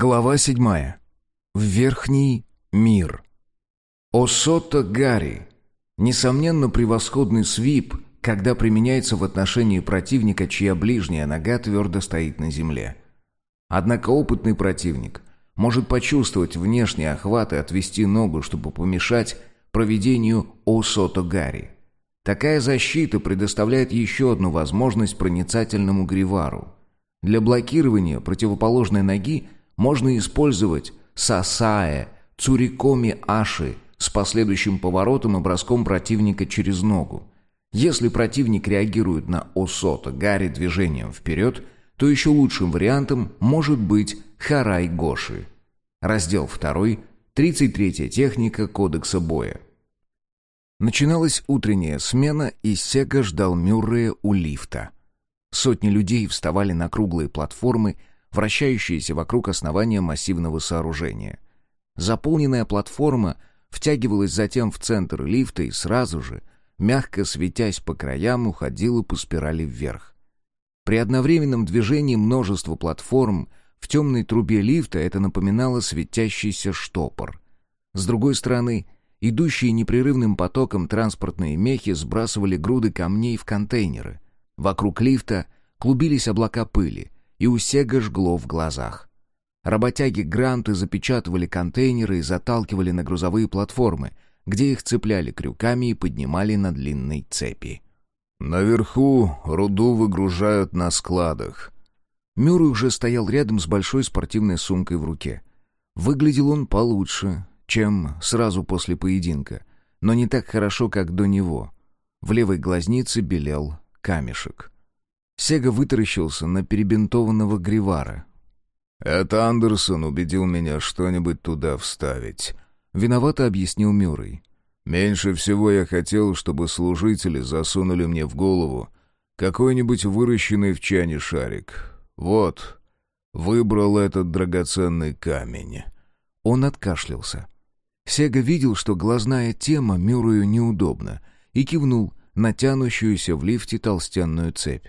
Глава седьмая. В верхний мир. Осото Гарри. Несомненно, превосходный свип, когда применяется в отношении противника, чья ближняя нога твердо стоит на земле. Однако опытный противник может почувствовать внешний охват и отвести ногу, чтобы помешать проведению Осото Гарри. Такая защита предоставляет еще одну возможность проницательному гривару. Для блокирования противоположной ноги – можно использовать сасае, цурикоми аши с последующим поворотом и броском противника через ногу. Если противник реагирует на осото гари движением вперед, то еще лучшим вариантом может быть харай-гоши. Раздел 2, 33 техника кодекса боя. Начиналась утренняя смена, и Сега ждал Мюррея у лифта. Сотни людей вставали на круглые платформы, вращающиеся вокруг основания массивного сооружения. Заполненная платформа втягивалась затем в центр лифта и сразу же, мягко светясь по краям, уходила по спирали вверх. При одновременном движении множества платформ в темной трубе лифта это напоминало светящийся штопор. С другой стороны, идущие непрерывным потоком транспортные мехи сбрасывали груды камней в контейнеры. Вокруг лифта клубились облака пыли — и у Сега жгло в глазах. Работяги-гранты запечатывали контейнеры и заталкивали на грузовые платформы, где их цепляли крюками и поднимали на длинной цепи. «Наверху руду выгружают на складах». Мюррей уже стоял рядом с большой спортивной сумкой в руке. Выглядел он получше, чем сразу после поединка, но не так хорошо, как до него. В левой глазнице белел камешек. Сега вытаращился на перебинтованного гривара. «Это Андерсон убедил меня что-нибудь туда вставить», — виновато объяснил Мюррей. «Меньше всего я хотел, чтобы служители засунули мне в голову какой-нибудь выращенный в чане шарик. Вот, выбрал этот драгоценный камень». Он откашлялся. Сега видел, что глазная тема Мюррею неудобна, и кивнул на тянущуюся в лифте толстенную цепь.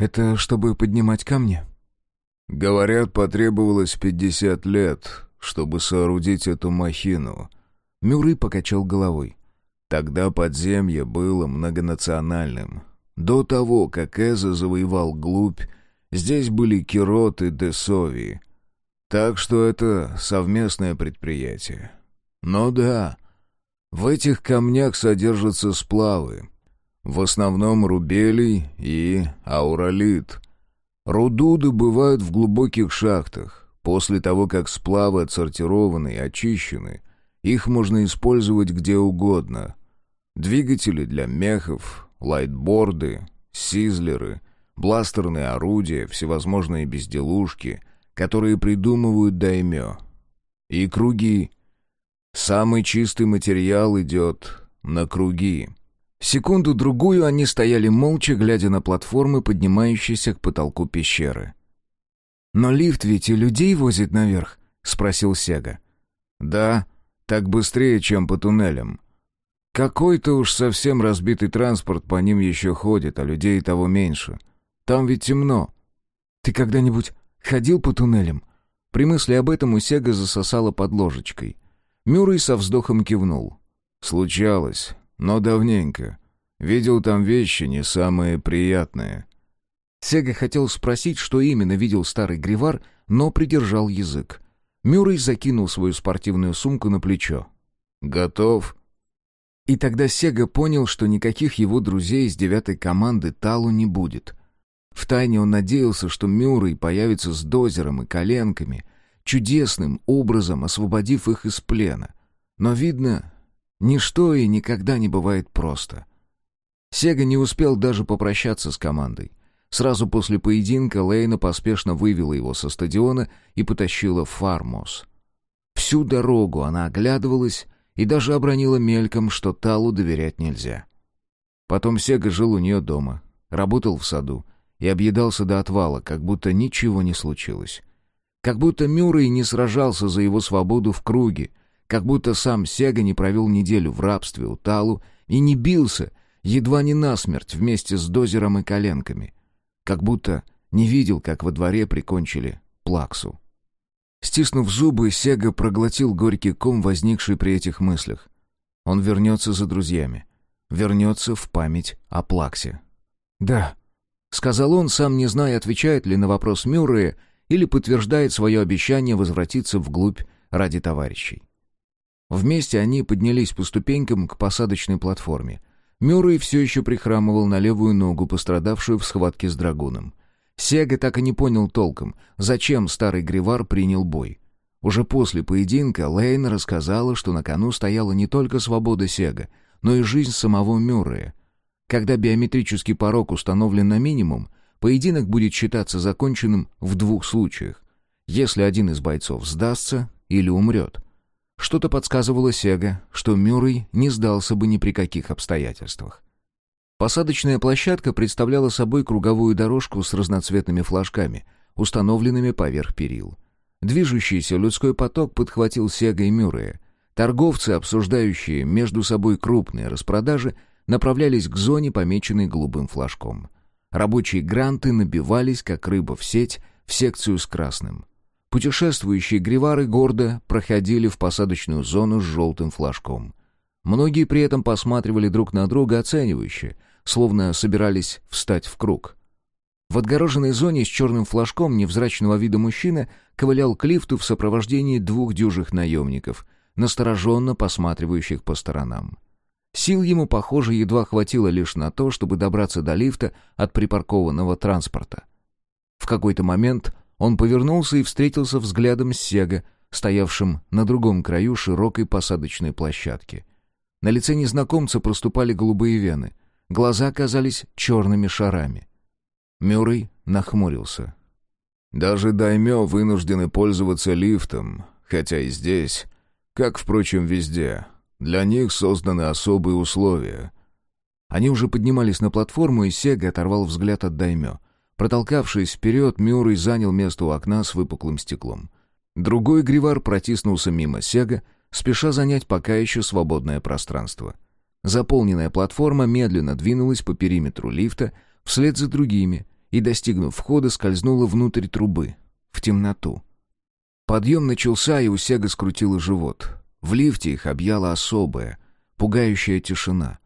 «Это чтобы поднимать камни?» «Говорят, потребовалось пятьдесят лет, чтобы соорудить эту махину». Мюррей покачал головой. «Тогда подземье было многонациональным. До того, как Эза завоевал глубь, здесь были Кироты де Сови. Так что это совместное предприятие. Но да, в этих камнях содержатся сплавы, в основном рубелий и ауралит. Руду добывают в глубоких шахтах. После того, как сплавы отсортированы и очищены, их можно использовать где угодно. Двигатели для мехов, лайтборды, сизлеры, бластерные орудия, всевозможные безделушки, которые придумывают даймё. И круги. Самый чистый материал идет на круги. Секунду-другую они стояли молча, глядя на платформы, поднимающиеся к потолку пещеры. «Но лифт ведь и людей возит наверх?» — спросил Сега. «Да, так быстрее, чем по туннелям. Какой-то уж совсем разбитый транспорт по ним еще ходит, а людей того меньше. Там ведь темно». «Ты когда-нибудь ходил по туннелям?» При мысли об этом у Сега засосало под ложечкой. Мюррей со вздохом кивнул. «Случалось но давненько. Видел там вещи не самые приятные». Сега хотел спросить, что именно видел старый гривар, но придержал язык. Мюррей закинул свою спортивную сумку на плечо. «Готов?» И тогда Сега понял, что никаких его друзей из девятой команды Талу не будет. Втайне он надеялся, что Мюррей появится с дозером и коленками, чудесным образом освободив их из плена. Но, видно, Ничто и никогда не бывает просто. Сега не успел даже попрощаться с командой. Сразу после поединка Лейна поспешно вывела его со стадиона и потащила в Фармос. Всю дорогу она оглядывалась и даже обронила мельком, что Талу доверять нельзя. Потом Сега жил у нее дома, работал в саду и объедался до отвала, как будто ничего не случилось. Как будто Мюррей не сражался за его свободу в круге, как будто сам Сега не провел неделю в рабстве у Талу и не бился, едва не насмерть, вместе с дозером и коленками. Как будто не видел, как во дворе прикончили Плаксу. Стиснув зубы, Сега проглотил горький ком, возникший при этих мыслях. Он вернется за друзьями. Вернется в память о Плаксе. «Да», — сказал он, сам не зная, отвечает ли на вопрос Мюррея или подтверждает свое обещание возвратиться вглубь ради товарищей. Вместе они поднялись по ступенькам к посадочной платформе. Мюррей все еще прихрамывал на левую ногу, пострадавшую в схватке с драгуном. Сега так и не понял толком, зачем старый Гривар принял бой. Уже после поединка Лейн рассказала, что на кону стояла не только свобода Сега, но и жизнь самого Мюррея. Когда биометрический порог установлен на минимум, поединок будет считаться законченным в двух случаях. Если один из бойцов сдастся или умрет. Что-то подсказывало Сега, что Мюррей не сдался бы ни при каких обстоятельствах. Посадочная площадка представляла собой круговую дорожку с разноцветными флажками, установленными поверх перил. Движущийся людской поток подхватил Сега и Мюррея. Торговцы, обсуждающие между собой крупные распродажи, направлялись к зоне, помеченной голубым флажком. Рабочие гранты набивались, как рыба в сеть, в секцию с красным. Путешествующие гривары гордо проходили в посадочную зону с желтым флажком. Многие при этом посматривали друг на друга оценивающе, словно собирались встать в круг. В отгороженной зоне с черным флажком невзрачного вида мужчина ковылял к лифту в сопровождении двух дюжих наемников, настороженно посматривающих по сторонам. Сил ему, похоже, едва хватило лишь на то, чтобы добраться до лифта от припаркованного транспорта. В какой-то момент он повернулся и встретился взглядом с Сега, стоявшим на другом краю широкой посадочной площадки. На лице незнакомца проступали голубые вены, глаза казались черными шарами. Мюррей нахмурился. «Даже даймё вынуждены пользоваться лифтом, хотя и здесь, как, впрочем, везде, для них созданы особые условия. Они уже поднимались на платформу, и Сега оторвал взгляд от Даймё. Протолкавшись вперед, Мюррей занял место у окна с выпуклым стеклом. Другой гривар протиснулся мимо Сега, спеша занять пока еще свободное пространство. Заполненная платформа медленно двинулась по периметру лифта вслед за другими и, достигнув входа, скользнула внутрь трубы, в темноту. Подъем начался, и у Сега скрутило живот. В лифте их объяла особая, пугающая тишина.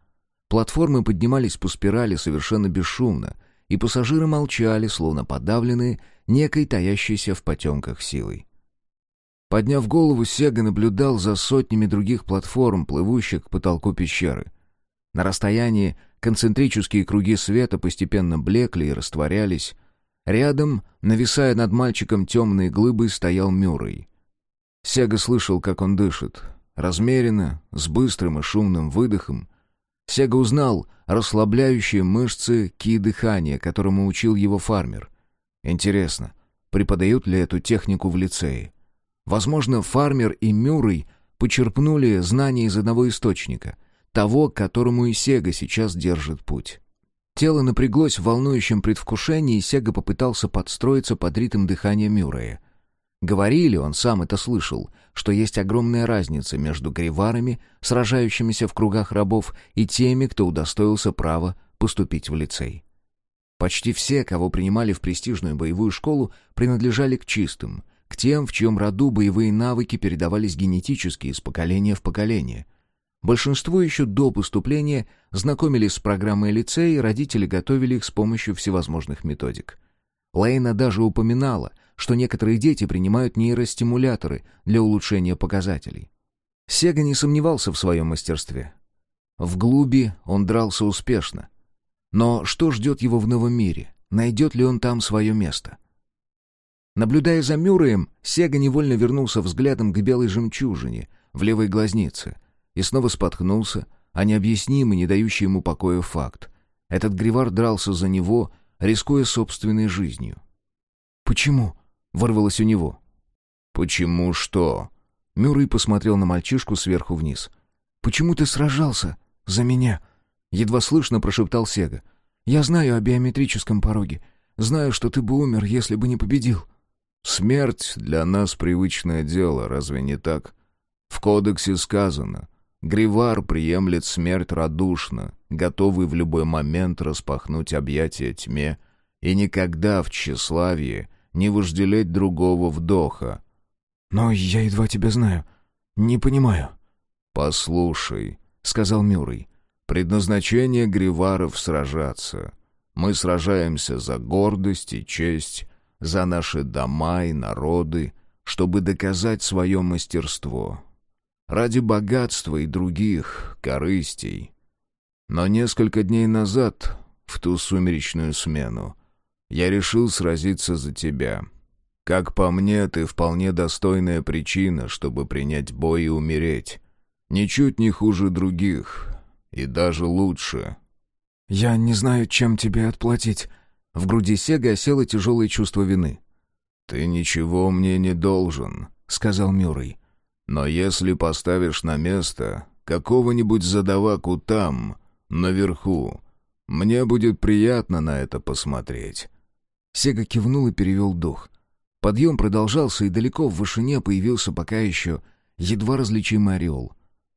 Платформы поднимались по спирали совершенно бесшумно, и пассажиры молчали, словно подавленные некой таящейся в потемках силой. Подняв голову, Сега наблюдал за сотнями других платформ, плывущих к потолку пещеры. На расстоянии концентрические круги света постепенно блекли и растворялись. Рядом, нависая над мальчиком темной глыбой, стоял Мюррей. Сега слышал, как он дышит. Размеренно, с быстрым и шумным выдохом. Сега узнал расслабляющие мышцы ки-дыхания, которому учил его фармер. Интересно, преподают ли эту технику в лицее? Возможно, фармер и Мюррей почерпнули знания из одного источника, того, к которому и Сега сейчас держит путь. Тело напряглось в волнующем предвкушении, и Сега попытался подстроиться под ритм дыхания Мюррея. Говорили, он сам это слышал, что есть огромная разница между гриварами, сражающимися в кругах рабов, и теми, кто удостоился права поступить в лицей. Почти все, кого принимали в престижную боевую школу, принадлежали к чистым, к тем, в чьем роду боевые навыки передавались генетически из поколения в поколение. Большинство еще до поступления знакомились с программой лицея, и родители готовили их с помощью всевозможных методик. Лейна даже упоминала — что некоторые дети принимают нейростимуляторы для улучшения показателей. Сега не сомневался в своем мастерстве. В глуби он дрался успешно. Но что ждет его в новом мире? Найдет ли он там свое место? Наблюдая за Мюрреем, Сега невольно вернулся взглядом к белой жемчужине в левой глазнице и снова споткнулся о необъяснимый, не дающий ему покоя факт. Этот гривар дрался за него, рискуя собственной жизнью. «Почему?» Вырвалось у него. «Почему что?» Мюррей посмотрел на мальчишку сверху вниз. «Почему ты сражался? За меня?» Едва слышно прошептал Сега. «Я знаю о биометрическом пороге. Знаю, что ты бы умер, если бы не победил». «Смерть для нас привычное дело, разве не так? В кодексе сказано, Гривар приемлет смерть радушно, готовый в любой момент распахнуть объятия тьме, и никогда в тщеславии не вожделеть другого вдоха. «Но я едва тебя знаю. Не понимаю». «Послушай», — сказал Мюррей, — «предназначение Гриваров сражаться. Мы сражаемся за гордость и честь, за наши дома и народы, чтобы доказать свое мастерство. Ради богатства и других корыстей. Но несколько дней назад, в ту сумеречную смену, я решил сразиться за тебя. Как по мне, ты вполне достойная причина, чтобы принять бой и умереть. Ничуть не хуже других, и даже лучше. «Я не знаю, чем тебе отплатить». В груди Сега осело тяжелое чувство вины. «Ты ничего мне не должен», — сказал Мюррей. «Но если поставишь на место какого-нибудь задаваку там, наверху, мне будет приятно на это посмотреть». Сега кивнул и перевел дух. Подъем продолжался, и далеко в вышине появился пока еще едва различимый орел.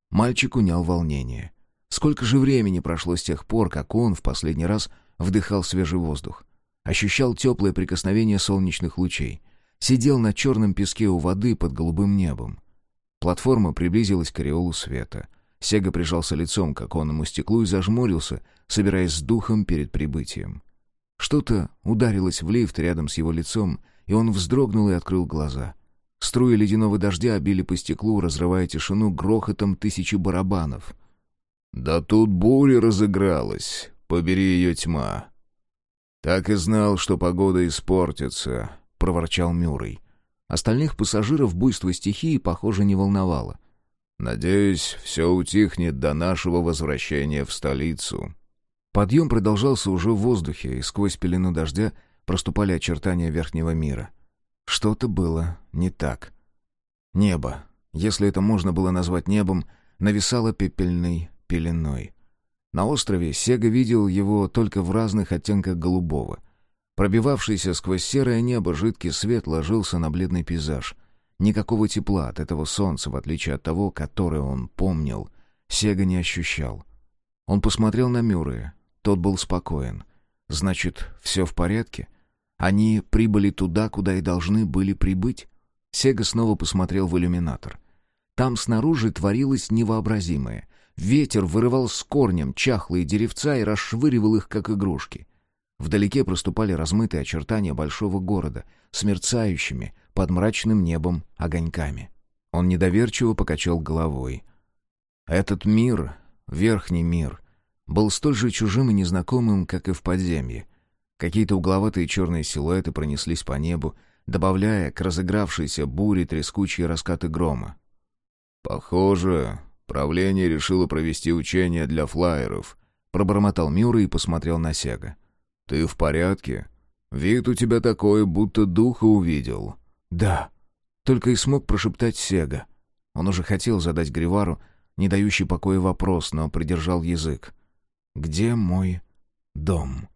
Мальчик унял волнение. Сколько же времени прошло с тех пор, как он в последний раз вдыхал свежий воздух? Ощущал теплое прикосновение солнечных лучей. Сидел на черном песке у воды под голубым небом. Платформа приблизилась к ореолу света. Сега прижался лицом к оконному стеклу и зажмурился, собираясь с духом перед прибытием. Что-то ударилось в лифт рядом с его лицом, и он вздрогнул и открыл глаза. Струи ледяного дождя били по стеклу, разрывая тишину грохотом тысячи барабанов — да тут буря разыгралась, побери ее тьма. Так и знал, что погода испортится, проворчал Мюррей. Остальных пассажиров буйство стихии, похоже, не волновало. Надеюсь, все утихнет до нашего возвращения в столицу. Подъем продолжался уже в воздухе, и сквозь пелену дождя проступали очертания верхнего мира. Что-то было не так. Небо, если это можно было назвать небом, нависало пепельной пеленой. На острове Сега видел его только в разных оттенках голубого. Пробивавшийся сквозь серое небо жидкий свет ложился на бледный пейзаж. Никакого тепла от этого солнца, в отличие от того, которое он помнил, Сега не ощущал. Он посмотрел на Мюррея. Тот был спокоен. Значит, все в порядке? Они прибыли туда, куда и должны были прибыть? Сега снова посмотрел в иллюминатор. Там снаружи творилось невообразимое. Ветер вырывал с корнем чахлые деревца и расшвыривал их, как игрушки. Вдалеке проступали размытые очертания большого города с мерцающими под мрачным небом огоньками. Он недоверчиво покачал головой. Этот мир, верхний мир, был столь же чужим и незнакомым, как и в подземье. Какие-то угловатые черные силуэты пронеслись по небу, добавляя к разыгравшейся буре трескучие раскаты грома. «Похоже, Правление решило провести учения для флайеров. Пробормотал Мюррей и посмотрел на Сега. «Ты в порядке? Вид у тебя такой, будто духа увидел». «Да». Только и смог прошептать Сега. Он уже хотел задать Гривару, не дающий покоя вопрос, но придержал язык. «Где мой дом?»